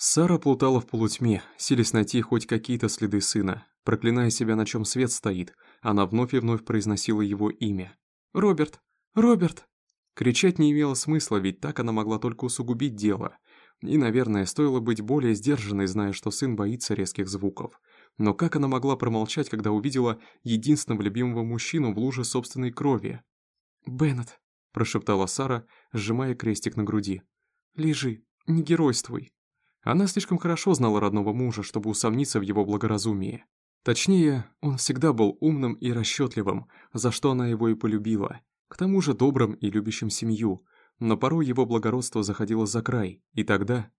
Сара плутала в полутьме, силясь найти хоть какие-то следы сына. Проклиная себя, на чем свет стоит, она вновь и вновь произносила его имя. «Роберт! Роберт!» Кричать не имело смысла, ведь так она могла только усугубить дело. И, наверное, стоило быть более сдержанной, зная, что сын боится резких звуков. Но как она могла промолчать, когда увидела единственного любимого мужчину в луже собственной крови? «Беннет», – прошептала Сара, сжимая крестик на груди. «Лежи, не геройствуй». Она слишком хорошо знала родного мужа, чтобы усомниться в его благоразумии. Точнее, он всегда был умным и расчетливым, за что она его и полюбила. К тому же добрым и любящим семью. Но порой его благородство заходило за край, и тогда...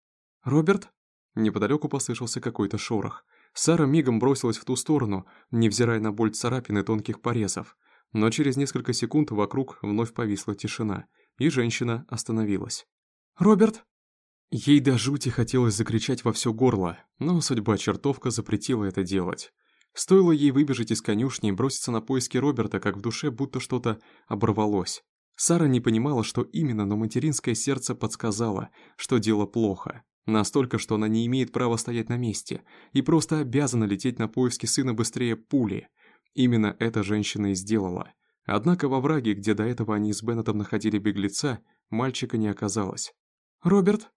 «Роберт?» Неподалеку послышался какой-то шорох. Сара мигом бросилась в ту сторону, невзирая на боль царапин и тонких порезов. Но через несколько секунд вокруг вновь повисла тишина, и женщина остановилась. «Роберт?» Ей до жути хотелось закричать во все горло, но судьба чертовка запретила это делать. Стоило ей выбежать из конюшни и броситься на поиски Роберта, как в душе будто что-то оборвалось. Сара не понимала, что именно, но материнское сердце подсказало, что дело плохо. Настолько, что она не имеет права стоять на месте и просто обязана лететь на поиски сына быстрее пули. Именно это женщина и сделала. Однако во враге, где до этого они с Беннетом находили беглеца, мальчика не оказалось. «Роберт?»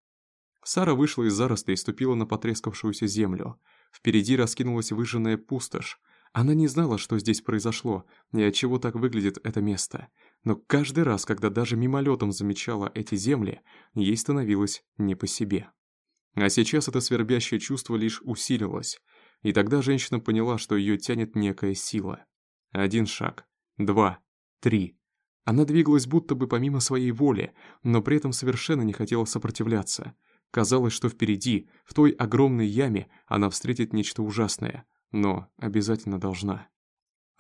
Сара вышла из зарослей и ступила на потрескавшуюся землю. Впереди раскинулась выжженная пустошь. Она не знала, что здесь произошло, и от чего так выглядит это место. Но каждый раз, когда даже мимолетом замечала эти земли, ей становилось не по себе. А сейчас это свербящее чувство лишь усилилось. И тогда женщина поняла, что ее тянет некая сила. Один шаг, два, три. Она двигалась будто бы помимо своей воли, но при этом совершенно не хотела сопротивляться. Казалось, что впереди, в той огромной яме, она встретит нечто ужасное, но обязательно должна.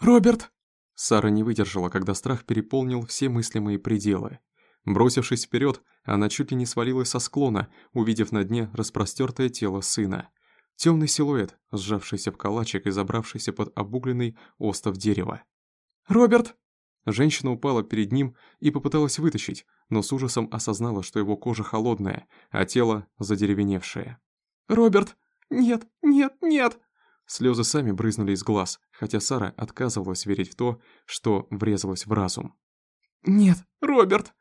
«Роберт!» Сара не выдержала, когда страх переполнил все мыслимые пределы. Бросившись вперед, она чуть ли не свалилась со склона, увидев на дне распростертое тело сына. Темный силуэт, сжавшийся в калачик и забравшийся под обугленный остов дерева. «Роберт!» Женщина упала перед ним и попыталась вытащить, но с ужасом осознала, что его кожа холодная, а тело задеревеневшее. «Роберт! Нет, нет, нет!» Слезы сами брызнули из глаз, хотя Сара отказывалась верить в то, что врезалась в разум. «Нет, Роберт!»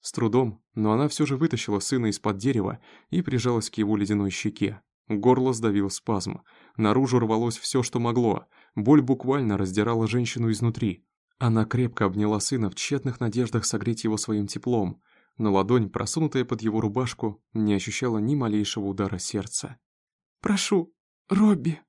С трудом, но она все же вытащила сына из-под дерева и прижалась к его ледяной щеке. Горло сдавил спазм. Наружу рвалось все, что могло. Боль буквально раздирала женщину изнутри. Она крепко обняла сына в тщетных надеждах согреть его своим теплом, но ладонь, просунутая под его рубашку, не ощущала ни малейшего удара сердца. «Прошу, Робби!»